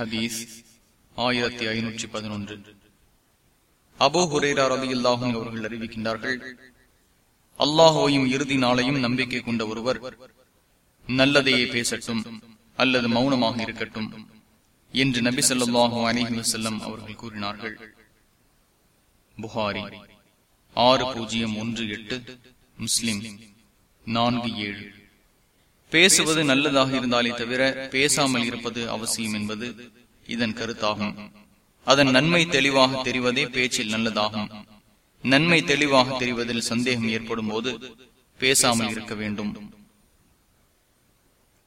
ஹதீஸ் ஆயிரத்தி ஐநூற்றி பதினொன்று. அபோ ஹுரேரா ரவி ரலியல்லாஹும் அவர்கள் அறிவிக்கின்றார்கள் அல்லாஹோயும் இறுதி நாளையும் நம்பிக்கை கொண்ட ஒருவர் நல்லதையே பேசட்டும் அல்லது மௌனமாக இருக்கட்டும் என்று நபி ஸல்லல்லாஹு அலைஹி வஸல்லம் அவர்கள் கூறினார்கள். புகாரி ஆறு பூஜ்ஜியம் ஒன்று எட்டு முஸ்லிம் நான்கு ஏழு. பேசுவது நல்லதாக இருந்தாலே தவிர பேசாமல் இருப்பது அவசியம் என்பது இதன் கருத்தாகும். அதன் நன்மை தெளிவாக தெரிவதே பேச்சில் நல்லதாகும். நன்மை தெளிவாக தெரிவதில் சந்தேகம் ஏற்படும் போது பேசாமல் இருக்க வேண்டும்.